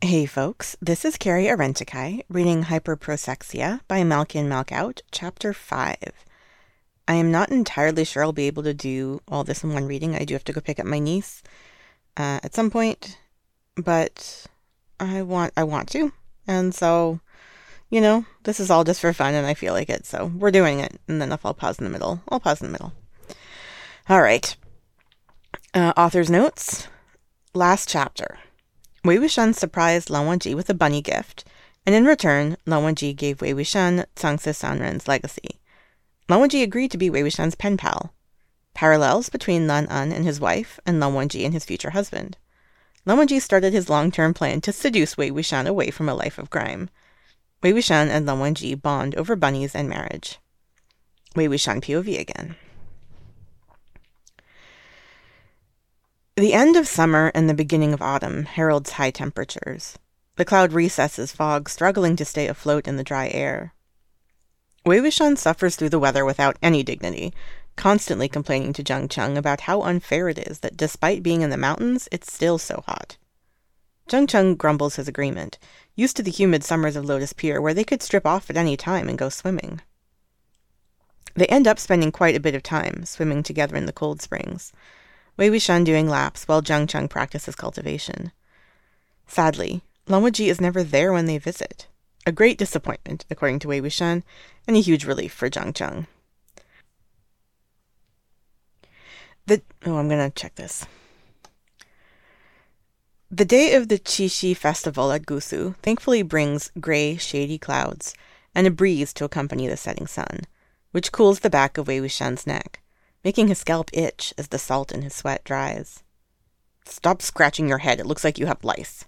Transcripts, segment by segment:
Hey folks, this is Carrie Arentikai reading Hyperprosexia by Malkin Malkout, Chapter 5. I am not entirely sure I'll be able to do all this in one reading. I do have to go pick up my niece uh, at some point, but I want I want to, and so you know this is all just for fun, and I feel like it, so we're doing it. And then if I'll pause in the middle, I'll pause in the middle. All right. Uh, author's notes. Last chapter. Wei Wuxian surprised Lan Wangji with a bunny gift, and in return, Lan Wangji gave Wei Wuxian Cangse Sanren's legacy. Lan Wangji agreed to be Wei Wuxian's pen pal. Parallels between Lan An and his wife, and Lan Wangji and his future husband. Lan Wangji started his long-term plan to seduce Wei Wuxian away from a life of crime. Wei Wuxian and Lan Wangji bond over bunnies and marriage. Wei Wuxian POV again. The end of summer and the beginning of autumn heralds high temperatures. The cloud recesses fog, struggling to stay afloat in the dry air. Wei Wuxian suffers through the weather without any dignity, constantly complaining to Jiang Cheng about how unfair it is that despite being in the mountains, it's still so hot. Jiang Cheng grumbles his agreement, used to the humid summers of Lotus Pier where they could strip off at any time and go swimming. They end up spending quite a bit of time swimming together in the cold springs. Wei Wuxian doing laps while Jiang Cheng practices cultivation. Sadly, Lan Wangji is never there when they visit. A great disappointment, according to Wei Wuxian, and a huge relief for Jiang Cheng. The oh, I'm gonna check this. The day of the Qixi festival at Gusu thankfully brings gray, shady clouds and a breeze to accompany the setting sun, which cools the back of Wei Wuxian's neck making his scalp itch as the salt in his sweat dries. Stop scratching your head, it looks like you have lice,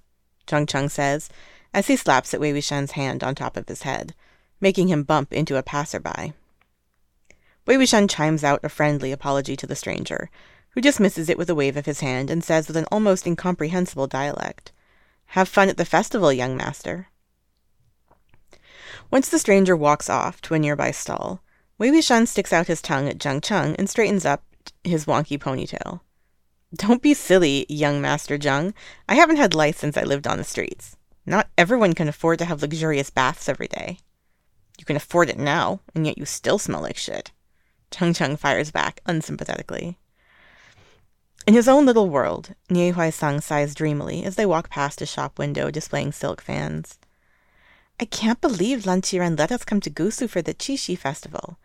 Jiang Cheng says, as he slaps at Wei Wuxian's hand on top of his head, making him bump into a passerby. Wei Wuxian chimes out a friendly apology to the stranger, who dismisses it with a wave of his hand and says with an almost incomprehensible dialect, Have fun at the festival, young master. Once the stranger walks off to a nearby stall, Wei Wuxian sticks out his tongue at Jiang Cheng and straightens up his wonky ponytail. Don't be silly, young Master Jiang. I haven't had lice since I lived on the streets. Not everyone can afford to have luxurious baths every day. You can afford it now, and yet you still smell like shit. Jiang Cheng fires back unsympathetically. In his own little world, Nie Huaisang sighs dreamily as they walk past a shop window displaying silk fans. I can't believe Lan Qiren let us come to Gusu for the Qixi festival.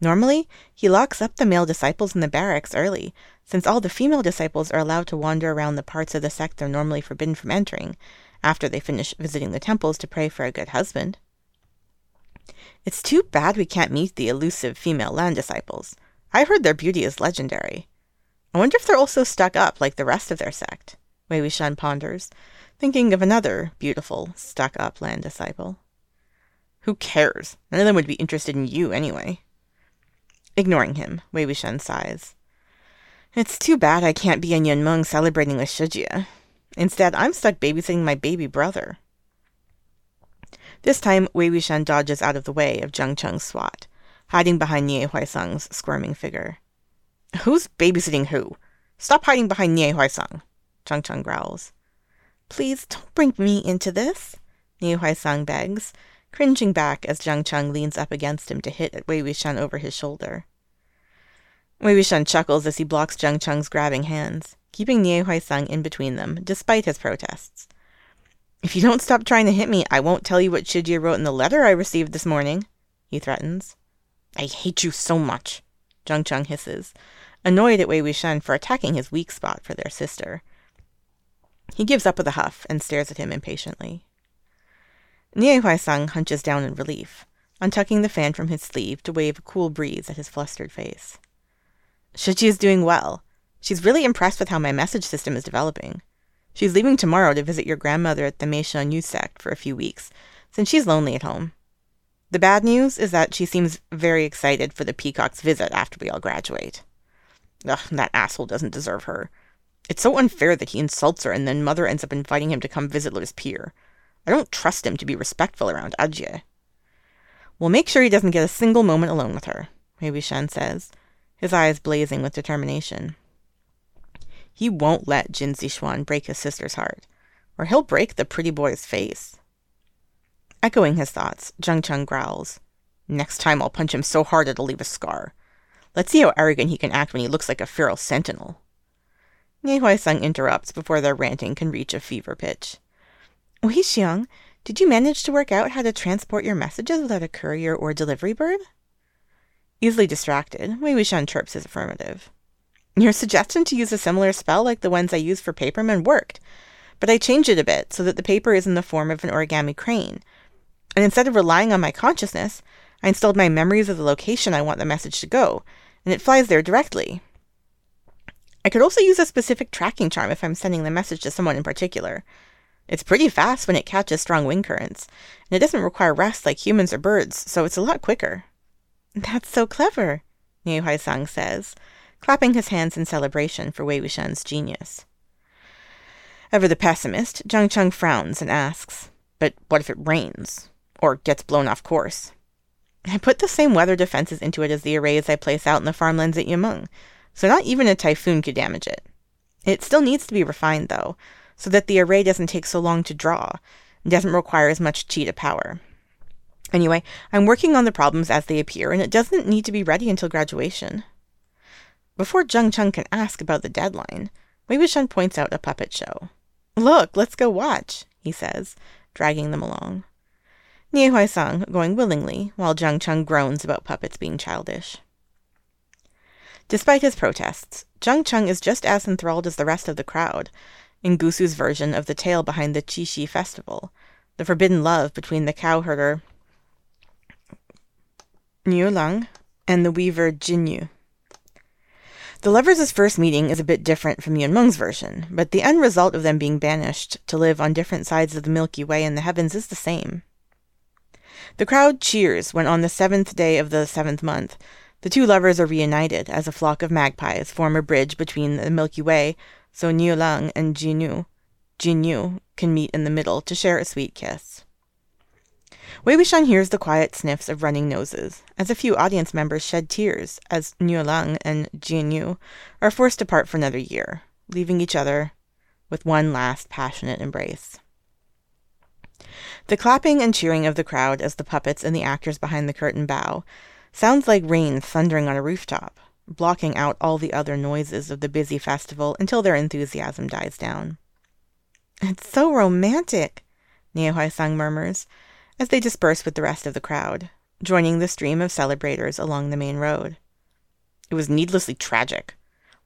Normally, he locks up the male disciples in the barracks early, since all the female disciples are allowed to wander around the parts of the sect they're normally forbidden from entering, after they finish visiting the temples to pray for a good husband. It's too bad we can't meet the elusive female Lan disciples. I heard their beauty is legendary. I wonder if they're also stuck up like the rest of their sect, Wei Wuxian ponders, thinking of another beautiful, stuck up Lan disciple. Who cares? None of them would be interested in you anyway. Ignoring him, Wei Wuxian sighs. It's too bad I can't be in Yunmeng celebrating with Shijie. Instead, I'm stuck babysitting my baby brother. This time, Wei Wuxian dodges out of the way of Jiang Cheng's swat, hiding behind Nie Huaisang's squirming figure. Who's babysitting who? Stop hiding behind Nie Huaisang, Jiang Cheng growls. Please don't bring me into this, Nie Huaisang begs, cringing back as Jiang Cheng leans up against him to hit at Wei Wuxian over his shoulder. Wei Wuxian chuckles as he blocks Jiang Cheng's grabbing hands, keeping Nie Huaisang in between them, despite his protests. If you don't stop trying to hit me, I won't tell you what Shijie wrote in the letter I received this morning, he threatens. I hate you so much, Jiang Cheng hisses, annoyed at Wei Wuxian for attacking his weak spot for their sister. He gives up with a huff and stares at him impatiently. Nie Huaisang hunches down in relief, untucking the fan from his sleeve to wave a cool breeze at his flustered face. Shijie is doing well. She's really impressed with how my message system is developing. She's leaving tomorrow to visit your grandmother at the Meishan Yu sect for a few weeks, since she's lonely at home. The bad news is that she seems very excited for the peacock's visit after we all graduate. Ugh, that asshole doesn't deserve her. It's so unfair that he insults her and then Mother ends up inviting him to come visit Lotus Pier. I don't trust him to be respectful around Ajie. We'll make sure he doesn't get a single moment alone with her, Wei Wuxian says, his eyes blazing with determination. He won't let Jin Zixuan break his sister's heart. or he'll break the pretty boy's face. Echoing his thoughts, Jiang Cheng growls. Next time I'll punch him so hard it'll leave a scar. Let's see how arrogant he can act when he looks like a feral sentinel. Nie Huaisang interrupts before their ranting can reach a fever pitch. Oh, Wei Xiong, did you manage to work out how to transport your messages without a courier or delivery bird? Easily distracted, Wei Wuxian chirps his affirmative. Your suggestion to use a similar spell like the ones I used for Paperman worked, but I changed it a bit so that the paper is in the form of an origami crane. And instead of relying on my consciousness, I installed my memories of the location I want the message to go, and it flies there directly. I could also use a specific tracking charm if I'm sending the message to someone in particular. It's pretty fast when it catches strong wind currents, and it doesn't require rest like humans or birds, so it's a lot quicker. That's so clever, Nie Huaisang says, clapping his hands in celebration for Wei Wuxian's genius. Ever the pessimist, Jiang Cheng frowns and asks, But what if it rains? Or gets blown off course? I put the same weather defenses into it as the arrays I place out in the farmlands at Yunmeng, so not even a typhoon could damage it. It still needs to be refined, though, so that the array doesn't take so long to draw and doesn't require as much cheetah power. Anyway, I'm working on the problems as they appear, and it doesn't need to be ready until graduation. Before Jiang Cheng can ask about the deadline, Wei Wuxian points out a puppet show. Look, let's go watch, he says, dragging them along. Nie Huaisang going willingly, while Jiang Cheng groans about puppets being childish. Despite his protests, Jiang Cheng is just as enthralled as the rest of the crowd in Gusu's version of the tale behind the Qixi festival, the forbidden love between the cowherder Niu Lang and the weaver Zhinü. The lovers' first meeting is a bit different from Yunmeng's version, but the end result of them being banished to live on different sides of the Milky Way and the heavens is the same. The crowd cheers when, on the seventh day of the seventh month, the two lovers are reunited as a flock of magpies form a bridge between the Milky Way, so Niu Lang and Zhinü, Zhinü can meet in the middle to share a sweet kiss. Wei Wuxian hears the quiet sniffs of running noses, as a few audience members shed tears as Niu Lang and Zhinü are forced to part for another year, leaving each other with one last passionate embrace. The clapping and cheering of the crowd as the puppets and the actors behind the curtain bow sounds like rain thundering on a rooftop, blocking out all the other noises of the busy festival until their enthusiasm dies down. It's so romantic, Nie Huaisang murmurs, as they disperse with the rest of the crowd, joining the stream of celebrators along the main road. It was needlessly tragic.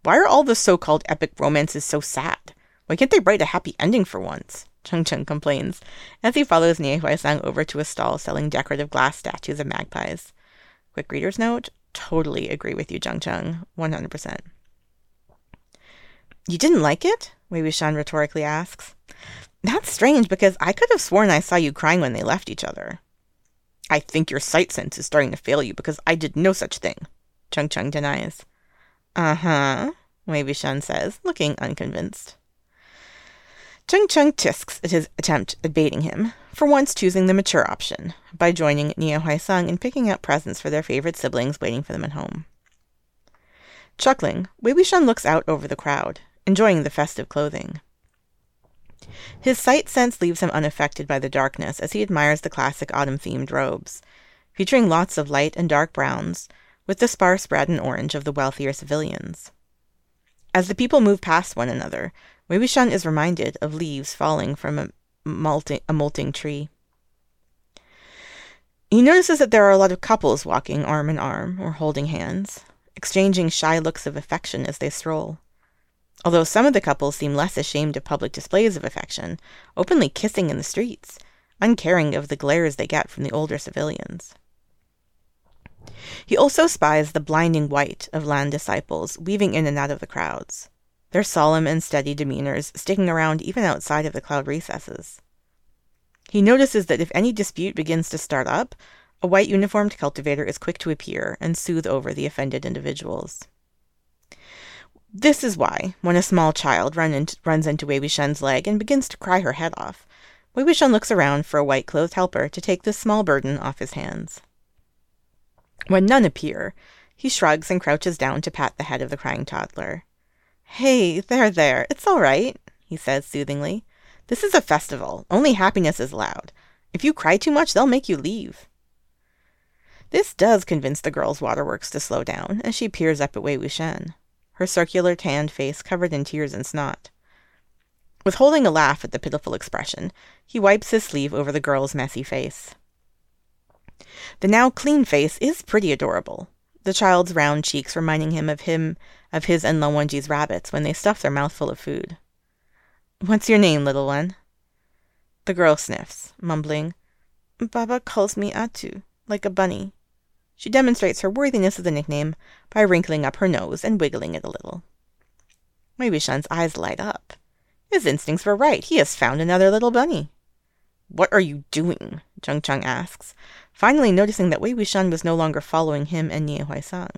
Why are all the so called epic romances so sad? Why can't they write a happy ending for once? Jiang Cheng complains, as he follows Nie Huaisang over to a stall selling decorative glass statues of magpies. Quick reader's note, totally agree with you, Jiang Cheng, 100%. You didn't like it? Wei Wuxian rhetorically asks. That's strange because I could have sworn I saw you crying when they left each other. I think your sight sense is starting to fail you because I did no such thing, Jiang Cheng denies. Uh huh, Wei Wuxian says, looking unconvinced. Jiang Cheng tisks at his attempt at baiting him, for once choosing the mature option, by joining Nie Sung in picking out presents for their favorite siblings waiting for them at home. Chuckling, Wei Wuxian looks out over the crowd, enjoying the festive clothing. His sight sense leaves him unaffected by the darkness as he admires the classic autumn themed robes, featuring lots of light and dark browns, with the sparse red and orange of the wealthier civilians. As the people move past one another, Wei is reminded of leaves falling from a molting, a molting tree. He notices that there are a lot of couples walking arm in arm or holding hands, exchanging shy looks of affection as they stroll. Although some of the couples seem less ashamed of public displays of affection, openly kissing in the streets, uncaring of the glares they get from the older civilians. He also spies the blinding white of Lan disciples weaving in and out of the crowds their solemn and steady demeanors sticking around even outside of the cloud recesses. He notices that if any dispute begins to start up, a white uniformed cultivator is quick to appear and soothe over the offended individuals. This is why, when a small child run into, runs into Wei Wuxian's leg and begins to cry her head off, Wei Wuxian looks around for a white clothed helper to take this small burden off his hands. When none appear, he shrugs and crouches down to pat the head of the crying toddler. Hey, there, there, it's all right, he says soothingly. This is a festival. Only happiness is allowed. If you cry too much, they'll make you leave. This does convince the girl's waterworks to slow down as she peers up at Wei Wuxian, her circular tanned face covered in tears and snot. Withholding a laugh at the pitiful expression, he wipes his sleeve over the girl's messy face. The now clean face is pretty adorable, the child's round cheeks reminding him of him of his and Lan Wangji's rabbits when they stuff their mouthful of food. What's your name, little one? The girl sniffs, mumbling, Baba calls me Atu, like a bunny. She demonstrates her worthiness of the nickname by wrinkling up her nose and wiggling it a little. Wei eyes light up. His instincts were right. He has found another little bunny. What are you doing? Jiang Cheng asks, finally noticing that Wei Wuxian was no longer following him and Nie Huaisang.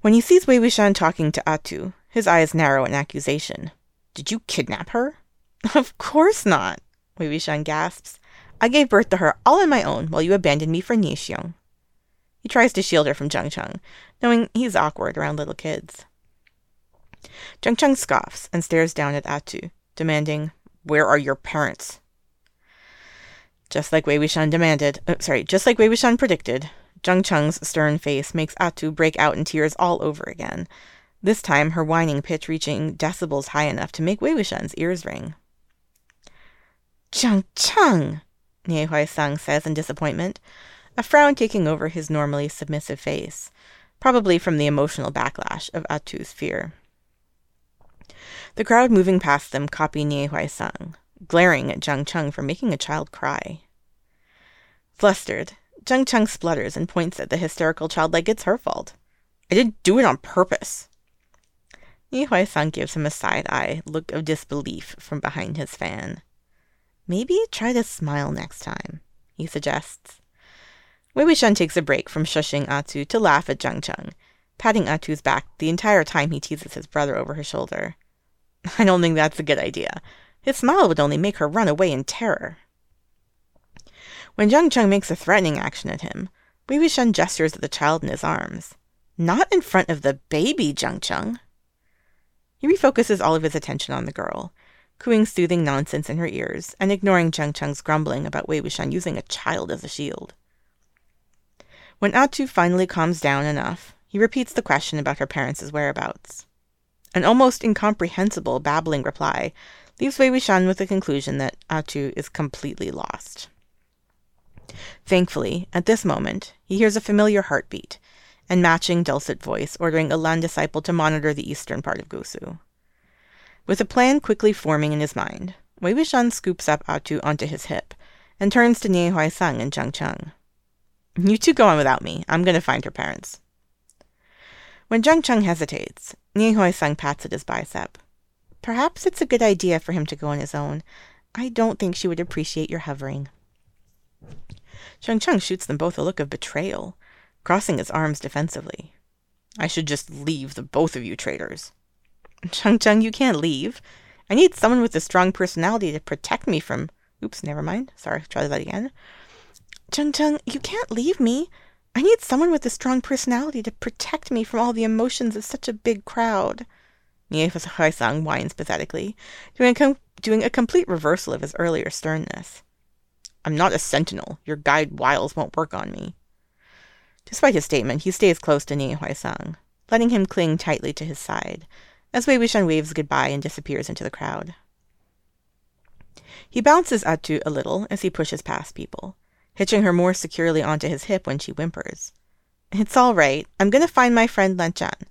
When he sees Wei Wuxian talking to Atu, his eyes narrow in accusation. Did you kidnap her? Of course not, Wei Wuxian gasps. I gave birth to her all on my own while you abandoned me for Nie Xiong. He tries to shield her from Jiang Cheng, knowing he's awkward around little kids. Jiang Cheng scoffs and stares down at Atu, demanding, Where are your parents? Just like Wei Wuxian demanded, uh, sorry, just like Wei Wuxian predicted, Jiang Cheng's stern face makes Atu break out in tears all over again, this time her whining pitch reaching decibels high enough to make Wei Wuxian's ears ring. Jiang Cheng, Nie Huaisang says in disappointment, a frown taking over his normally submissive face, probably from the emotional backlash of Atu's fear. The crowd moving past them copy Nie Huaisang, glaring at Jiang Cheng for making a child cry. Flustered, Jiang Cheng splutters and points at the hysterical child like it's her fault. I didn't do it on purpose. Nie Huaisang gives him a side-eye look of disbelief from behind his fan. Maybe try to smile next time, he suggests. Wei Wuxian takes a break from shushing Atu to laugh at Jiang Cheng, patting Atu's back the entire time he teases his brother over her shoulder. I don't think that's a good idea. His smile would only make her run away in terror. When Jiang Cheng makes a threatening action at him, Wei Wuxian gestures at the child in his arms. Not in front of the baby, Jiang Cheng. He refocuses all of his attention on the girl, cooing soothing nonsense in her ears and ignoring Jiang Cheng's grumbling about Wei Wuxian using a child as a shield. When ah Atu finally calms down enough, he repeats the question about her parents' whereabouts. An almost incomprehensible babbling reply leaves Wei Wuxian with the conclusion that Atu is completely lost. Thankfully, at this moment, he hears a familiar heartbeat and matching dulcet voice ordering a Lan disciple to monitor the eastern part of Gusu. With a plan quickly forming in his mind, Wei Wuxian scoops up Atu onto his hip and turns to Nie Huaisang and Jiang Cheng. You two go on without me. I'm going to find her parents. When Jiang Cheng hesitates, Nie Huaisang pats at his bicep. Perhaps it's a good idea for him to go on his own. I don't think she would appreciate your hovering. Jiang Cheng shoots them both a look of betrayal, crossing his arms defensively. I should just leave the both of you traitors. Jiang Cheng, you can't leave. I need someone with a strong personality to protect me from. Oops, never mind. Sorry, try that again. Jiang Cheng, you can't leave me. I need someone with a strong personality to protect me from all the emotions of such a big crowd. Nie Huaisang whines pathetically, doing a, com- doing a complete reversal of his earlier sternness. I'm not a sentinel. Your guide wiles won't work on me. Despite his statement, he stays close to Nie Huaisang, letting him cling tightly to his side, as Wei Wuxian waves goodbye and disappears into the crowd. He bounces Atu a little as he pushes past people, hitching her more securely onto his hip when she whimpers. It's all right. I'm going to find my friend Lan Zhan.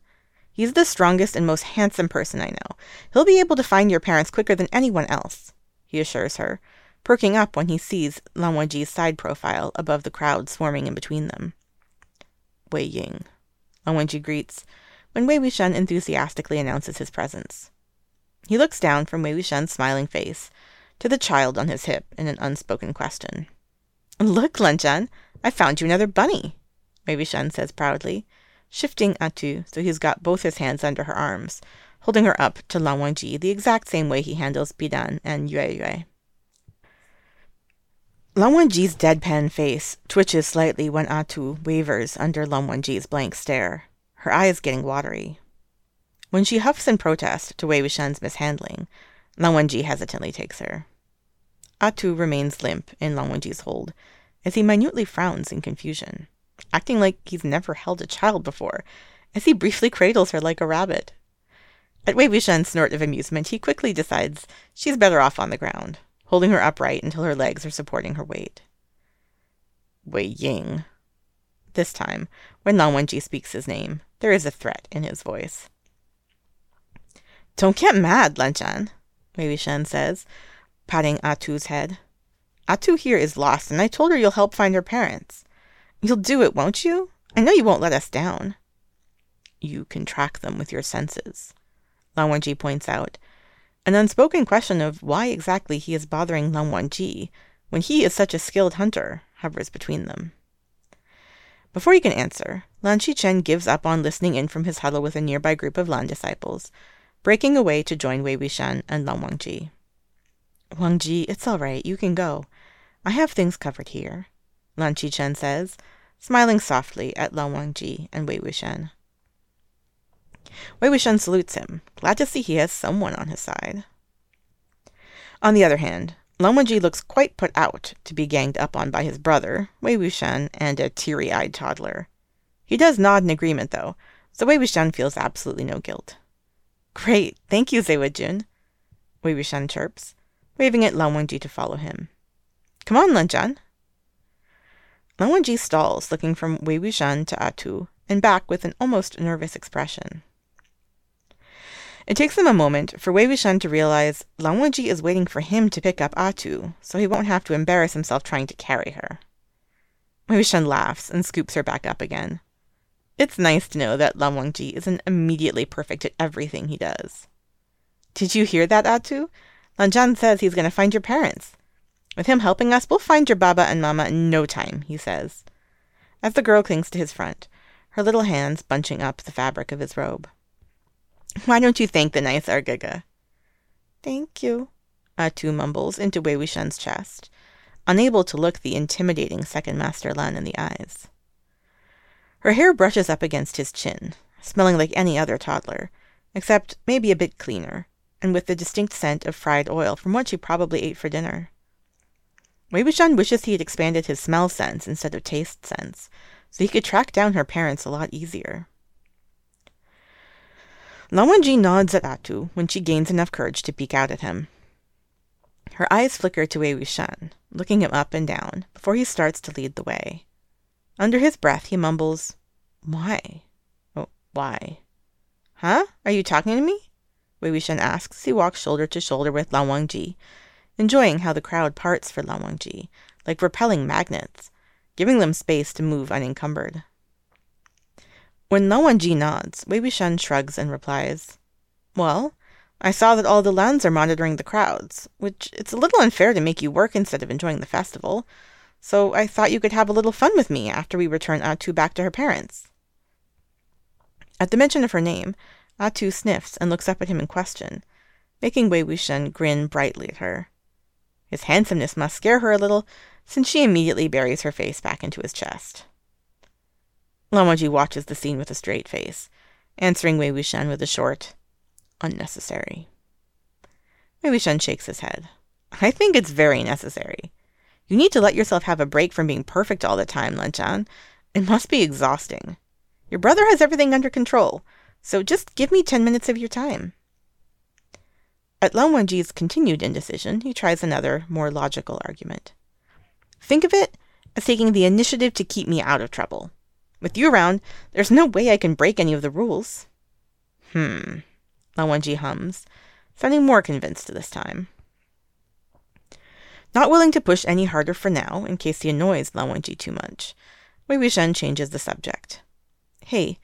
He's the strongest and most handsome person I know. He'll be able to find your parents quicker than anyone else, he assures her, perking up when he sees Lan Wangji's side profile above the crowd swarming in between them. Wei Ying, Lan Wangji greets, when Wei Wuxian enthusiastically announces his presence. He looks down from Wei Wuxian's smiling face to the child on his hip in an unspoken question. Look, Lan Lanchan, I found you another bunny, Wei Wuxian says proudly, shifting Atu so he's got both his hands under her arms, holding her up to Lan Wangji the exact same way he handles Bidan and Yue Yue. Lan Wangji's deadpan face twitches slightly when Atu wavers under Lan Wangji's blank stare, her eyes getting watery. When she huffs in protest to Wei Wuxian's mishandling, Lan Wangji hesitantly takes her. Atu remains limp in Lan Wangji's hold, as he minutely frowns in confusion, acting like he's never held a child before, as he briefly cradles her like a rabbit. At Wei Wuxian's snort of amusement, he quickly decides she's better off on the ground, holding her upright until her legs are supporting her weight. Wei Ying. This time, when Lan Wangji speaks his name, there is a threat in his voice. Don't get mad, Lan Lanchan, Wei Wuxian says, patting Atu's head. Atu here is lost, and I told her you'll help find her parents. You'll do it, won't you? I know you won't let us down. You can track them with your senses, Lan Wangji points out, an unspoken question of why exactly he is bothering Lan Wangji when he is such a skilled hunter hovers between them. Before he can answer, Lan Xichen gives up on listening in from his huddle with a nearby group of Lan disciples, breaking away to join Wei Wuxian and Lan Wangji. Wangji, it's all right, you can go. I have things covered here, Lan Xichen says, smiling softly at Lan Wangji and Wei Wuxian. Wei Wuxian salutes him, glad to see he has someone on his side. On the other hand, Lan Wangji looks quite put out to be ganged up on by his brother, Wei Wuxian, and a teary-eyed toddler. He does nod in agreement, though, so Wei Wuxian feels absolutely no guilt. Great, thank you, Jun. Wei Wuxian chirps, waving at Lan Wangji to follow him. Come on. Lan Wangji stalls, looking from Wei Wuxian to Atu, and back with an almost nervous expression. It takes him a moment for Wei Wuxian to realize Wangji is waiting for him to pick up Atu, so he won't have to embarrass himself trying to carry her. Wei Wuxian laughs and scoops her back up again. It's nice to know that Lan Wangji isn't immediately perfect at everything he does. Did you hear that, Atu? Lan Zhan says he's going to find your parents. With him helping us, we'll find your Baba and Mama in no time, he says, as the girl clings to his front, her little hands bunching up the fabric of his robe. Why don't you thank the nice Er-gege? Thank you, ah Atu mumbles into Wei Wuxian's chest, unable to look the intimidating second master Lan in the eyes. Her hair brushes up against his chin, smelling like any other toddler, except maybe a bit cleaner, and with the distinct scent of fried oil from what she probably ate for dinner. Wei Wuxian wishes he had expanded his smell sense instead of taste sense, so he could track down her parents a lot easier. Lan Wangji nods at Atu when she gains enough courage to peek out at him. Her eyes flicker to Wei Wuxian, looking him up and down, before he starts to lead the way. Under his breath, he mumbles, Why? Oh, why? Huh? Are you talking to me? Wei Wuxian asks as he walks shoulder to shoulder with Lan Wangji, enjoying how the crowd parts for Lan Wangji, like repelling magnets, giving them space to move unencumbered. When Lan Wangji nods, Wei Wuxian shrugs and replies, Well, I saw that all the Lans are monitoring the crowds, which it's a little unfair to make you work instead of enjoying the festival, so I thought you could have a little fun with me after we return Atu back to her parents. At the mention of her name, Atu sniffs and looks up at him in question, making Wei Wuxian grin brightly at her. His handsomeness must scare her a little, since she immediately buries her face back into his chest. Wangji watches the scene with a straight face, answering Wei Wuxian with a short, unnecessary. Wei Wuxian shakes his head. I think it's very necessary. You need to let yourself have a break from being perfect all the time, Lan Zhan. It must be exhausting. Your brother has everything under control, so just give me ten minutes of your time. At Lan Wangji's continued indecision, he tries another, more logical argument. Think of it as taking the initiative to keep me out of trouble. With you around, there's no way I can break any of the rules. Hmm. Lan Wangji hums, sounding more convinced this time. Not willing to push any harder for now, in case he annoys Lan Wangji too much, Wei Wuxian changes the subject. Hey,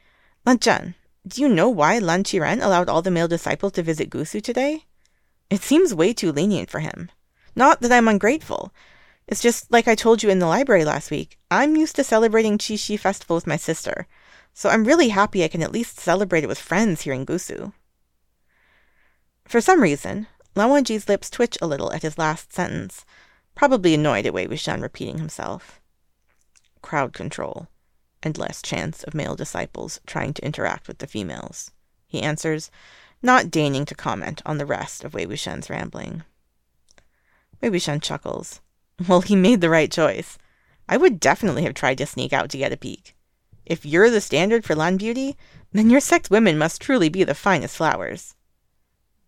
Lan Zhan, do you know why Lan Qiren allowed all the male disciples to visit Gusu today? It seems way too lenient for him. Not that I'm ungrateful. It's just like I told you in the library last week. I'm used to celebrating Qixi Festival with my sister, so I'm really happy I can at least celebrate it with friends here in Gusu. For some reason, Lan Wangji's lips twitch a little at his last sentence, probably annoyed at Wei Wuxian repeating himself. Crowd control, and less chance of male disciples trying to interact with the females, he answers, not deigning to comment on the rest of Wei Wuxian's rambling. Wei Wuxian chuckles. Well, he made the right choice. I would definitely have tried to sneak out to get a peek. If you're the standard for Lan beauty, then your sect women must truly be the finest flowers.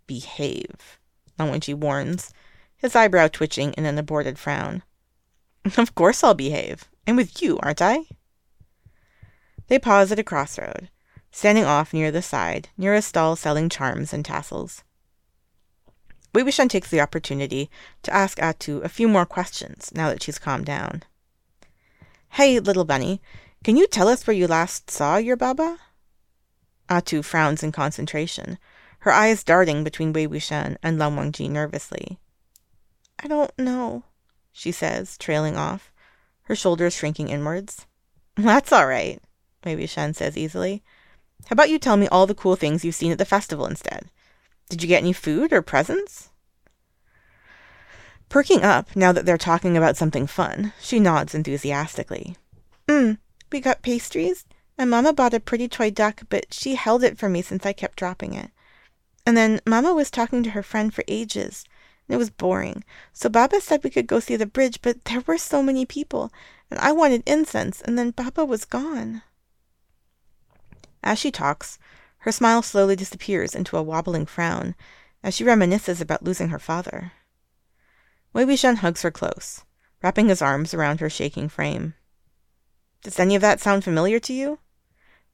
Behave, Lan Wangji warns, his eyebrow twitching in an aborted frown. Of course I'll behave. I'm with you, aren't I? They pause at a crossroad, standing off near the side, near a stall selling charms and tassels. Wei Wuxian takes the opportunity to ask Atu a few more questions now that she's calmed down. Hey, little bunny, can you tell us where you last saw your Baba? Atu frowns in concentration, her eyes darting between Wei Wuxian and Lan Wangji nervously. I don't know, she says, trailing off, her shoulders shrinking inwards. That's all right, Wei Wuxian says easily. How about you tell me all the cool things you've seen at the festival instead? Did you get any food or presents? Perking up now that they're talking about something fun, she nods enthusiastically. Mm, we got pastries, and Mama bought a pretty toy duck, but she held it for me since I kept dropping it. And then Mama was talking to her friend for ages, and it was boring. So Baba said we could go see the bridge, but there were so many people, and I wanted incense, and then Baba was gone. As she talks, her smile slowly disappears into a wobbling frown as she reminisces about losing her father. Wei Wuxian hugs her close, wrapping his arms around her shaking frame. Does any of that sound familiar to you?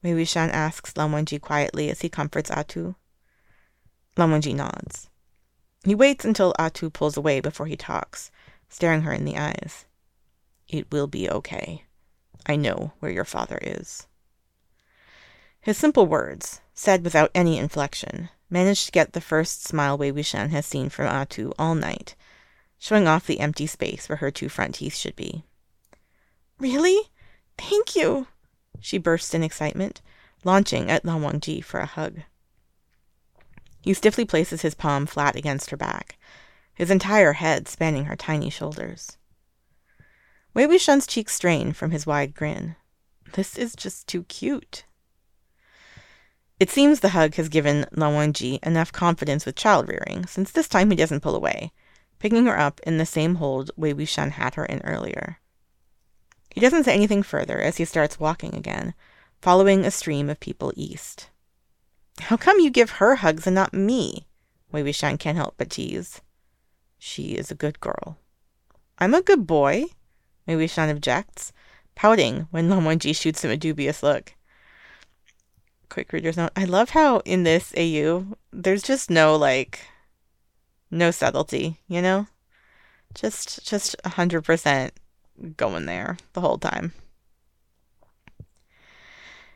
Wei Wuxian asks Lan Wangji quietly as he comforts Atu. Lan Wangji nods. He waits until Atu pulls away before he talks, staring her in the eyes. It will be okay. I know where your father is. His simple words, said without any inflection, managed to get the first smile Wei Wuxian has seen from ah Atu all night, showing off the empty space where her two front teeth should be. Really? Thank you! She burst in excitement, launching at Lan Wangji for a hug. He stiffly places his palm flat against her back, his entire head spanning her tiny shoulders. Wei Wuxian's cheeks strain from his wide grin. This is just too cute. It seems the hug has given Lan Wangji enough confidence with child rearing, since this time he doesn't pull away, picking her up in the same hold Wei Wuxian had her in earlier. He doesn't say anything further as he starts walking again, following a stream of people east. How come you give her hugs and not me? Wei Wuxian can't help but tease. She is a good girl. I'm a good boy, Wei Wuxian objects, pouting when Lan Wangji shoots him a dubious look. Quick reader's note. I love how in this AU, there's just no, like, no subtlety, you know? Just, just 100% going there the whole time.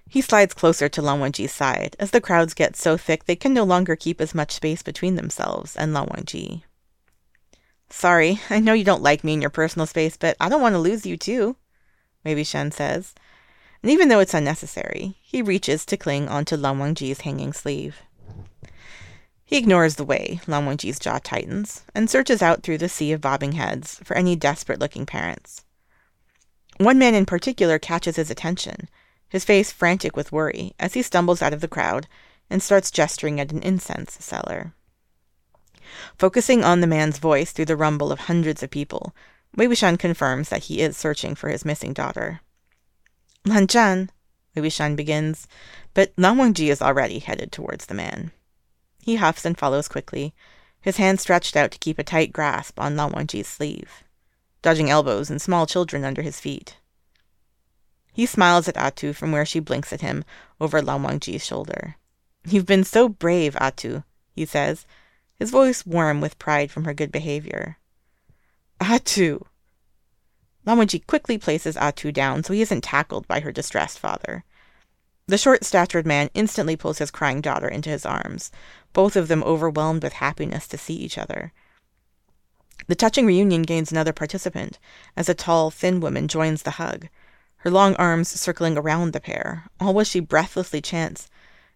He slides closer to Lan Wangji's side as the crowds get so thick they can no longer keep as much space between themselves and Lan Wangji. Sorry, I know you don't like me in your personal space, but I don't want to lose you too, maybe Shen says. And even though it's unnecessary, he reaches to cling onto Lan Wangji's hanging sleeve. He ignores the way Lan Wangji's jaw tightens and searches out through the sea of bobbing heads for any desperate looking parents. One man in particular catches his attention, his face frantic with worry, as he stumbles out of the crowd and starts gesturing at an incense seller. Focusing on the man's voice through the rumble of hundreds of people, Wei Wuxian confirms that he is searching for his missing daughter. Lan Zhan, Wei Wuxian begins, but Lan Wangji is already headed towards the man. He huffs and follows quickly, his hand stretched out to keep a tight grasp on Lan Wangji's sleeve dodging elbows and small children under his feet. He smiles at Atu from where she blinks at him over Lan Wangji's shoulder. You've been so brave, Atu, he says, his voice warm with pride from her good behavior. Atu! Lan quickly places Atu down so he isn't tackled by her distressed father. The short-statured man instantly pulls his crying daughter into his arms, both of them overwhelmed with happiness to see each other. The touching reunion gains another participant as a tall, thin woman joins the hug, her long arms circling around the pair, all while she breathlessly chants,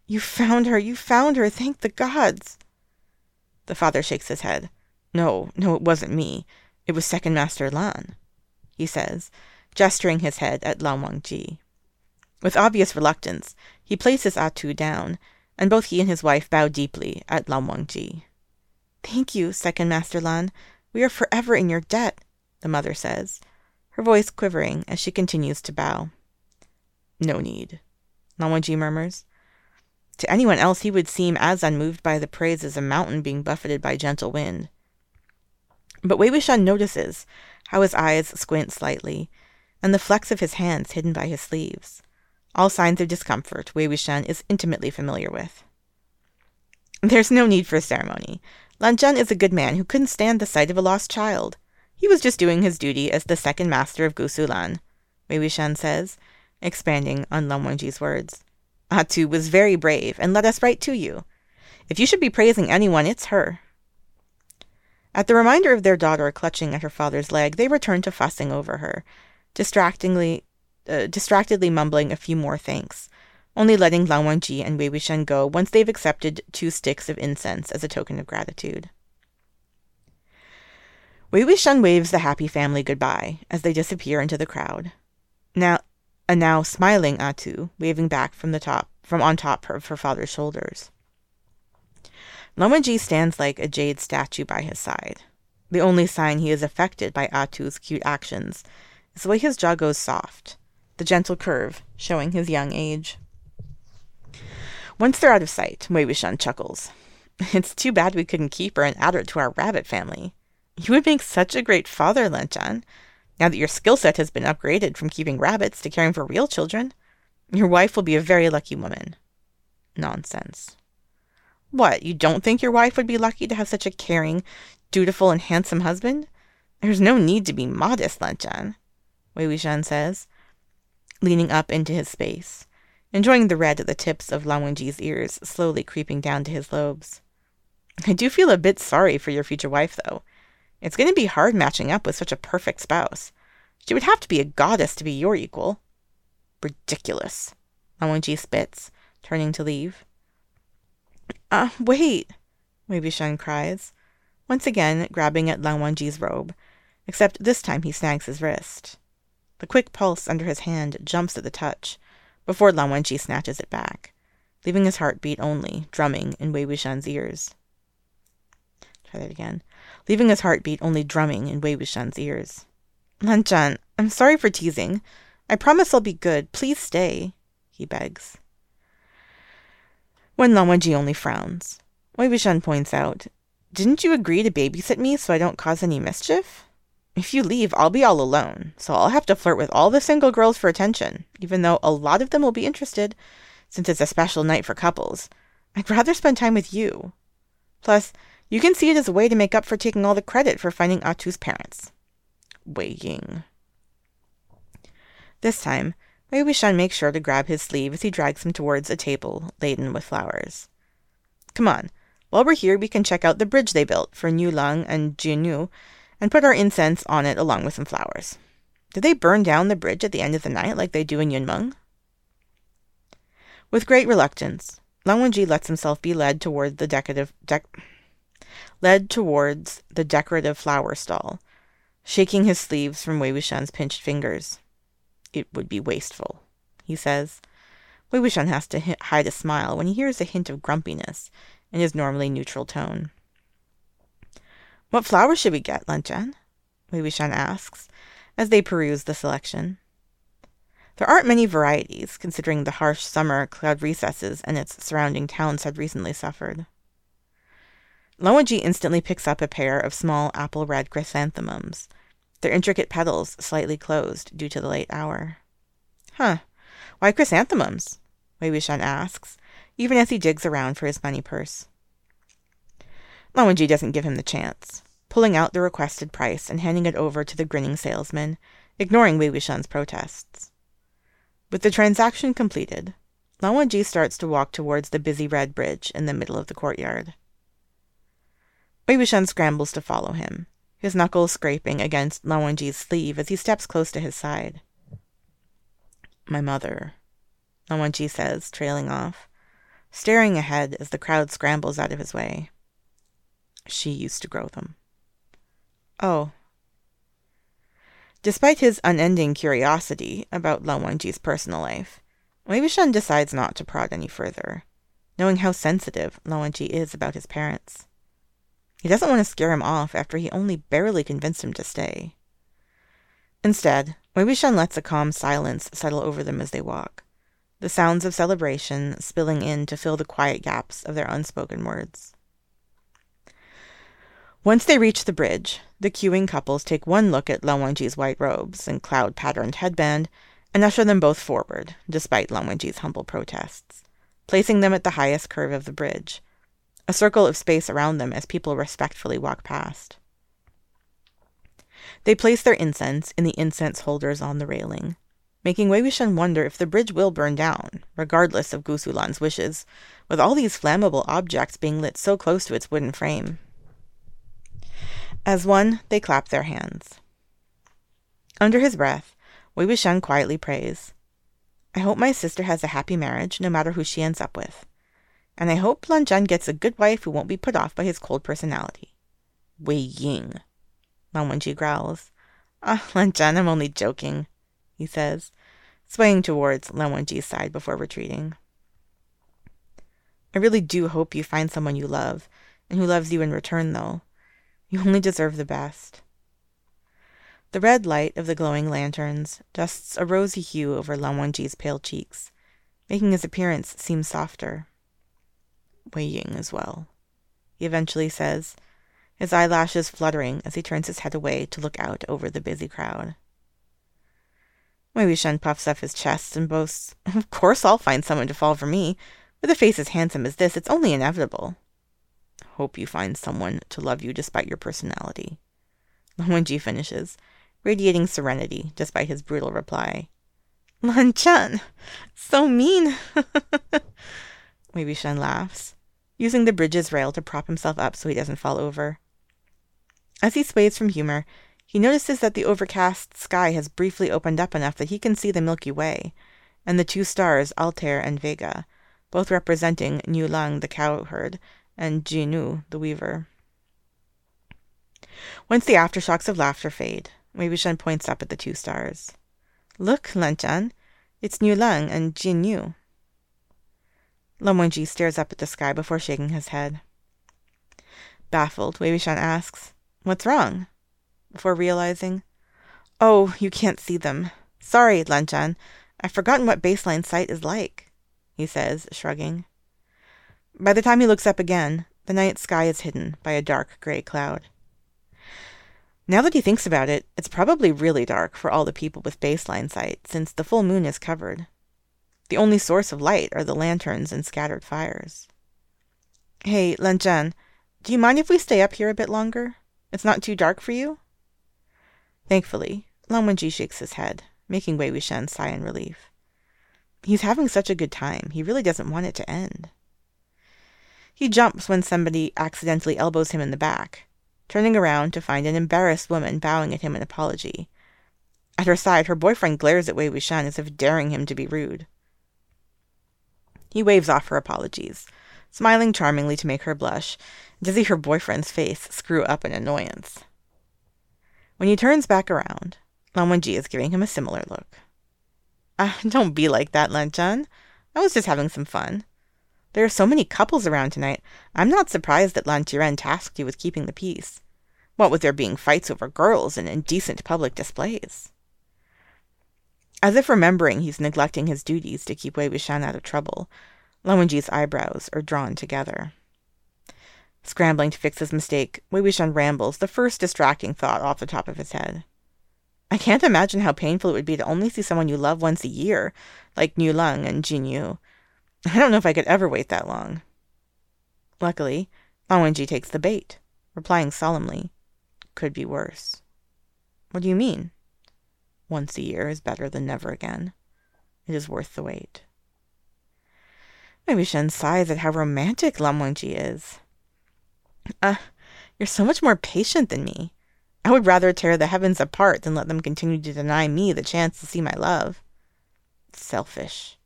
You found her! You found her! Thank the gods! The father shakes his head. No, no, it wasn't me. It was Second Master Lan, he says, gesturing his head at Lan Wangji. With obvious reluctance, he places ah Atu down, and both he and his wife bow deeply at Lan Wangji. Thank you, second Master Lan. We are forever in your debt, the mother says, her voice quivering as she continues to bow. No need, Lan Wangji murmurs. To anyone else, he would seem as unmoved by the praise as a mountain being buffeted by gentle wind. But Wei Wuxian notices how his eyes squint slightly, and the flex of his hands hidden by his sleeves. All signs of discomfort Wei Wuxian is intimately familiar with. There's no need for a ceremony. Lan Zhan is a good man who couldn't stand the sight of a lost child. He was just doing his duty as the second master of Gusu Lan, Wei Wuxian says, expanding on Lan Wangji's words. Ah, Atu was very brave and led us right to you. If you should be praising anyone, it's her. At the reminder of their daughter clutching at her father's leg, they return to fussing over her, distractingly, uh, distractedly mumbling a few more thanks, only letting Lan Wangji and Wei Wuxian go once they've accepted two sticks of incense as a token of gratitude. Wei Wuxian waves the happy family goodbye as they disappear into the crowd. Now, a now smiling Atu waving back from the top, from on top of her father's shoulders. Lan Wangji stands like a jade statue by his side. The only sign he is affected by Atu's cute actions is the way his jaw goes soft, the gentle curve showing his young age. Once they're out of sight, Wuxian chuckles. It's too bad we couldn't keep her and add her to our rabbit family. You would make such a great father, Lan Zhan. Now that your skill set has been upgraded from keeping rabbits to caring for real children, your wife will be a very lucky woman. Nonsense. What, you don't think your wife would be lucky to have such a caring, dutiful, and handsome husband? There's no need to be modest, Lan Zhan, Wei Wuxian says, leaning up into his space, enjoying the red at the tips of Lan Wangji's ears slowly creeping down to his lobes. I do feel a bit sorry for your future wife, though. It's going to be hard matching up with such a perfect spouse. She would have to be a goddess to be your equal. Ridiculous, Lan Wangji spits, turning to leave. Uh, wait, Wei Wuxian cries, once again grabbing at Lan Wangji's robe, except this time he snags his wrist. The quick pulse under his hand jumps at the touch, before Lan Wangji snatches it back, leaving his heartbeat only drumming in Wei Wuxian's ears. Try that again. Leaving his heartbeat only drumming in Wei Wuxian's ears. Lan Lanchan, I'm sorry for teasing. I promise I'll be good. Please stay, he begs when Lan Wangji only frowns. Wei Wuxian points out, Didn't you agree to babysit me so I don't cause any mischief? If you leave, I'll be all alone, so I'll have to flirt with all the single girls for attention, even though a lot of them will be interested, since it's a special night for couples. I'd rather spend time with you. Plus, you can see it as a way to make up for taking all the credit for finding Atu's parents. Wei Ying. This time, Wei Wuxian makes sure to grab his sleeve as he drags him towards a table laden with flowers. Come on. While we're here, we can check out the bridge they built for Niu Lang and Zhinü and put our incense on it along with some flowers. Did they burn down the bridge at the end of the night like they do in Yunmeng? With great reluctance, Lan Wangji lets himself be led toward the decorative dec- led towards the decorative flower stall, shaking his sleeves from Wei Wuxian's pinched fingers it would be wasteful, he says. Wuxian has to hide a smile when he hears a hint of grumpiness in his normally neutral tone. What flowers should we get? Wei Wuxian asks, as they peruse the selection. There aren't many varieties, considering the harsh summer cloud recesses and its surrounding towns had recently suffered. Wangji instantly picks up a pair of small apple red chrysanthemums, their intricate petals slightly closed due to the late hour. Huh. Why chrysanthemums? Wei Wuxian asks, even as he digs around for his money purse. Lan Wangji doesn't give him the chance, pulling out the requested price and handing it over to the grinning salesman, ignoring Wei Wuxian's protests. With the transaction completed, Lan Wangji starts to walk towards the busy red bridge in the middle of the courtyard. Wei Wuxian scrambles to follow him, his knuckles scraping against Lan Wangji's sleeve as he steps close to his side. My mother, Lan Wangji says, trailing off, staring ahead as the crowd scrambles out of his way. She used to grow them. Oh. Despite his unending curiosity about Lan Wangji's personal life, Wei decides not to prod any further, knowing how sensitive Lan Wangji is about his parents. He doesn't want to scare him off after he only barely convinced him to stay. Instead, Wei Wuxian lets a calm silence settle over them as they walk, the sounds of celebration spilling in to fill the quiet gaps of their unspoken words. Once they reach the bridge, the queuing couples take one look at Lan white robes and cloud-patterned headband and usher them both forward, despite Lan humble protests, placing them at the highest curve of the bridge, a circle of space around them as people respectfully walk past. They place their incense in the incense holders on the railing, making Wei Wuxian wonder if the bridge will burn down, regardless of Gusu Lan's wishes, with all these flammable objects being lit so close to its wooden frame. As one, they clap their hands. Under his breath, Wei Wuxian quietly prays, I hope my sister has a happy marriage, no matter who she ends up with. And I hope Lan Zhan gets a good wife who won't be put off by his cold personality. Wei Ying. Lan Wangji growls. Ah, Lan Zhan, I'm only joking, he says, swaying towards Lan Wangji's side before retreating. I really do hope you find someone you love, and who loves you in return, though. You only deserve the best. The red light of the glowing lanterns dusts a rosy hue over Lan Wangji's pale cheeks, making his appearance seem softer. Wei Ying as well, he eventually says, his eyelashes fluttering as he turns his head away to look out over the busy crowd. Wei Wuxian puffs up his chest and boasts, Of course I'll find someone to fall for me. With a face as handsome as this, it's only inevitable. Hope you find someone to love you despite your personality. Lan Wangji finishes, radiating serenity despite his brutal reply. Lan Zhan, so mean. Wei Wuxian laughs, using the bridge's rail to prop himself up so he doesn't fall over. As he sways from humor, he notices that the overcast sky has briefly opened up enough that he can see the Milky Way, and the two stars Altair and Vega, both representing Niu Lang the cowherd and Zhinü the weaver. Once the aftershocks of laughter fade, Wei Wuxian points up at the two stars. Look, Lan Zhan, it's Niu Lang and Zhinü. Wangji stares up at the sky before shaking his head. Baffled, Wei Wuxian asks, What's wrong? Before realizing, Oh, you can't see them. Sorry, Lan Zhan. I've forgotten what baseline sight is like, he says, shrugging. By the time he looks up again, the night sky is hidden by a dark gray cloud. Now that he thinks about it, it's probably really dark for all the people with baseline sight, since the full moon is covered. The only source of light are the lanterns and scattered fires. Hey, Lan Zhan, do you mind if we stay up here a bit longer? It's not too dark for you? Thankfully, Lan Wangji shakes his head, making Wei Wuxian sigh in relief. He's having such a good time, he really doesn't want it to end. He jumps when somebody accidentally elbows him in the back, turning around to find an embarrassed woman bowing at him in apology. At her side, her boyfriend glares at Wei Wuxian as if daring him to be rude. He waves off her apologies, smiling charmingly to make her blush, to see her boyfriend's face screw up in annoyance. When he turns back around, Lan Wangji is giving him a similar look. Ah, don't be like that, Lan Zhan. I was just having some fun. There are so many couples around tonight, I'm not surprised that Lan tasked you with keeping the peace. What with there being fights over girls and indecent public displays. As if remembering he's neglecting his duties to keep Wei Wuxian out of trouble, Lan Wangji's eyebrows are drawn together. Scrambling to fix his mistake, Wei Wuxian rambles the first distracting thought off the top of his head. I can't imagine how painful it would be to only see someone you love once a year, like Niu Lang and Zhinü. I don't know if I could ever wait that long. Luckily, Lan Wangji takes the bait, replying solemnly, Could be worse. What do you mean? Once a year is better than never again. It is worth the wait. Maybe Shen sighs at how romantic Lan Wangji is. Uh, you're so much more patient than me. I would rather tear the heavens apart than let them continue to deny me the chance to see my love. Selfish.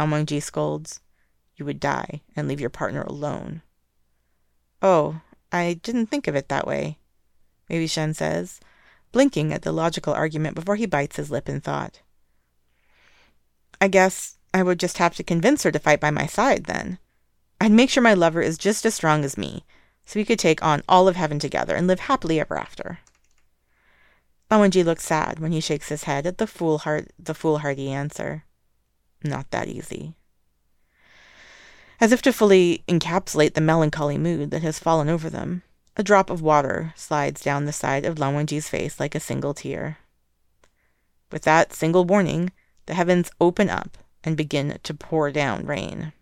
Lan Wangji scolds. You would die and leave your partner alone. Oh, I didn't think of it that way, Maybe Shen says, blinking at the logical argument before he bites his lip in thought. I guess I would just have to convince her to fight by my side then. I'd make sure my lover is just as strong as me, so we could take on all of heaven together and live happily ever after. Wangji looks sad when he shakes his head at the foolhard the foolhardy answer. Not that easy. As if to fully encapsulate the melancholy mood that has fallen over them, a drop of water slides down the side of Lan Wangji's face like a single tear. With that single warning, the heavens open up and begin to pour down rain.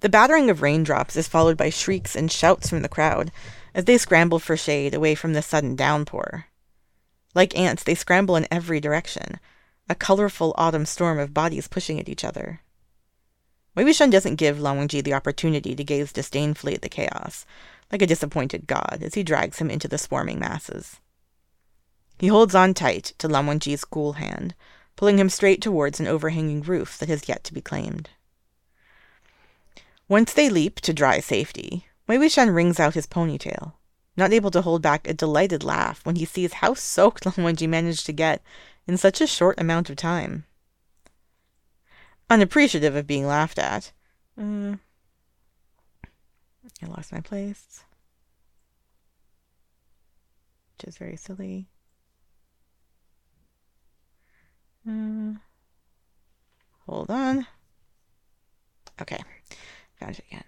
The battering of raindrops is followed by shrieks and shouts from the crowd as they scramble for shade away from the sudden downpour. Like ants, they scramble in every direction, a colorful autumn storm of bodies pushing at each other. Wei Wuxian doesn't give Lan the opportunity to gaze disdainfully at the chaos, like a disappointed god, as he drags him into the swarming masses. He holds on tight to Lan cool hand, pulling him straight towards an overhanging roof that has yet to be claimed. Once they leap to dry safety, Wei Wuxian wrings out his ponytail, not able to hold back a delighted laugh when he sees how soaked Lan managed to get in such a short amount of time. Unappreciative of being laughed at. Uh, I lost my place. Which is very silly. Uh, hold on. Okay, found it again.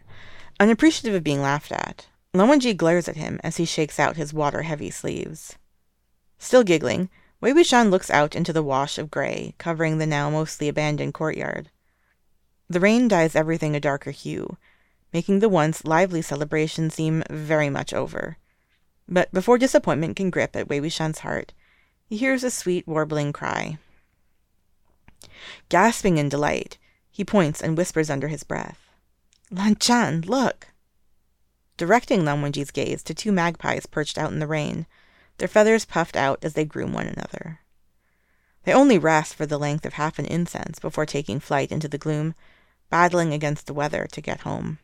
Unappreciative of being laughed at, Lan glares at him as he shakes out his water-heavy sleeves. Still giggling, Wei Wuxian looks out into the wash of gray, covering the now mostly abandoned courtyard. The rain dyes everything a darker hue, making the once lively celebration seem very much over. But before disappointment can grip at Wei Wuxian's heart, he hears a sweet warbling cry. Gasping in delight, he points and whispers under his breath. Lan Zhan, look! Directing Lan Wangji's gaze to two magpies perched out in the rain, their feathers puffed out as they groom one another. They only rest for the length of half an incense before taking flight into the gloom, battling against the weather to get home.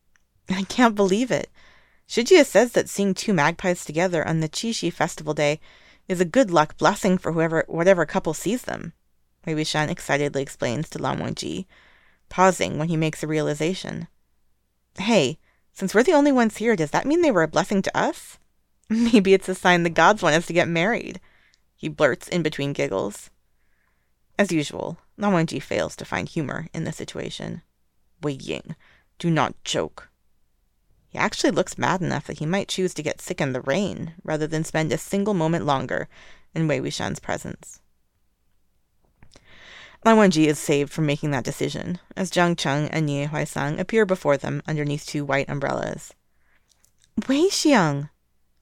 I can't believe it. Shijie says that seeing two magpies together on the Qixi festival day is a good luck blessing for whoever whatever couple sees them. Wei Wuxian excitedly explains to Wangji, pausing when he makes a realization. Hey, since we're the only ones here, does that mean they were a blessing to us? Maybe it's a sign the gods want us to get married, he blurts in between giggles. As usual, Lan Wangji fails to find humor in the situation. Wei Ying, do not joke. He actually looks mad enough that he might choose to get sick in the rain rather than spend a single moment longer in Wei Wuxian's presence. Lan Wangji is saved from making that decision, as Jiang Cheng and Nie Huaisang appear before them underneath two white umbrellas. Wei Xiong!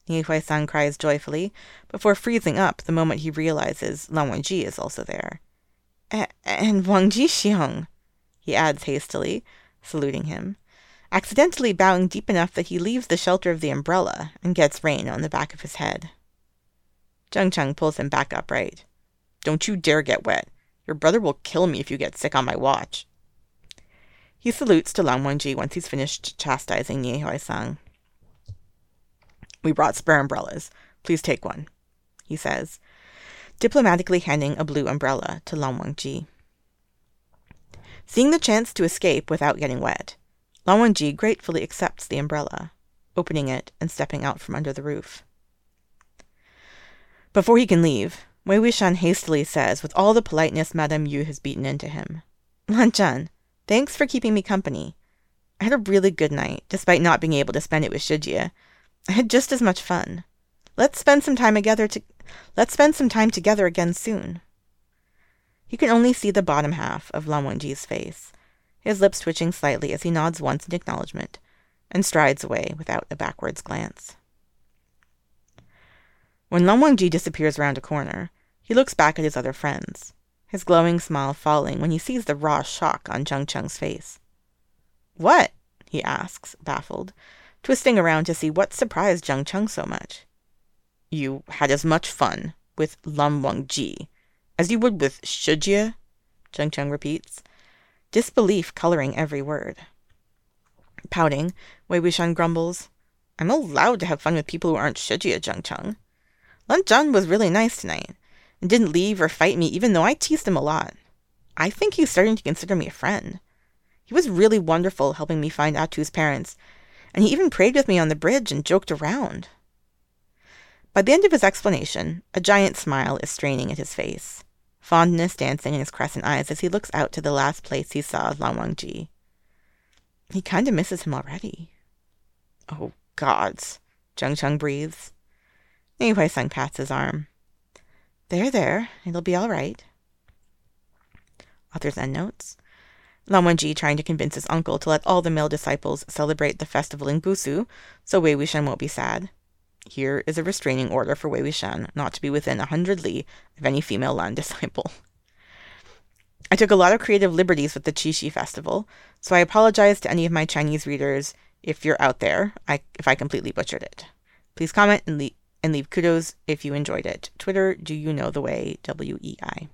Nie Huaisang cries joyfully, before freezing up the moment he realizes Lan Wangji is also there. And Wangji Xiong, he adds hastily, saluting him, accidentally bowing deep enough that he leaves the shelter of the umbrella and gets rain on the back of his head. Jiang Cheng pulls him back upright. Don't you dare get wet. Your brother will kill me if you get sick on my watch. He salutes to Lan Wangji once he's finished chastising Nie Huaisang. We brought spare umbrellas. Please take one, he says, diplomatically handing a blue umbrella to Lan Wangji. Seeing the chance to escape without getting wet, Lan Wangji gratefully accepts the umbrella, opening it and stepping out from under the roof. Before he can leave, Wei Wuxian hastily says, with all the politeness Madame Yu has beaten into him, Lan Zhan, thanks for keeping me company. I had a really good night, despite not being able to spend it with Shijie. I had just as much fun. Let's spend some time together to let's spend some time together again soon. He can only see the bottom half of Lan Wangji's face, his lips twitching slightly as he nods once in acknowledgement, and strides away without a backwards glance. When Lan Wangji disappears round a corner, he looks back at his other friends, his glowing smile falling when he sees the raw shock on Jiang Cheng's face. What? he asks, baffled, twisting around to see what surprised Jiang Cheng so much. You had as much fun with Lan Wangji as you would with Shijie? Jiang Cheng repeats, disbelief coloring every word. Pouting, Wei Wuxian grumbles, I'm allowed to have fun with people who aren't Shijie, Jiang Cheng. Lan Zhan was really nice tonight and didn't leave or fight me even though I teased him a lot. I think he's starting to consider me a friend. He was really wonderful helping me find Atu's parents, and he even prayed with me on the bridge and joked around. By the end of his explanation, a giant smile is straining at his face, fondness dancing in his crescent eyes as he looks out to the last place he saw Lan Wangji. He kind of misses him already. Oh, gods, Jiang Cheng breathes. Yu Huaisang pats his arm. There, there, it'll be all right. Author's endnotes. Lan Wangji trying to convince his uncle to let all the male disciples celebrate the festival in Gusu, so Wei Wuxian won't be sad. Here is a restraining order for Wei Wuxian not to be within a hundred li of any female Lan disciple. I took a lot of creative liberties with the Qixi festival, so I apologize to any of my Chinese readers if you're out there, I, if I completely butchered it. Please comment and, le- and leave kudos if you enjoyed it. Twitter, do you know the way? W E I.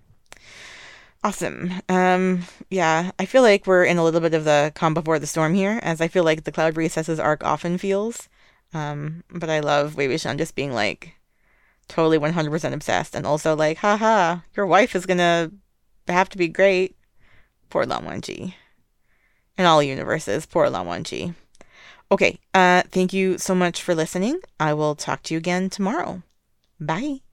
Awesome. Um, yeah, I feel like we're in a little bit of the calm before the storm here, as I feel like the Cloud Recesses arc often feels. Um, but I love Wei Wuxian just being like totally 100% obsessed and also like, haha, your wife is gonna have to be great. Poor Lan Wangji. In all universes, poor Lan Wangji. Okay, uh, thank you so much for listening. I will talk to you again tomorrow. Bye.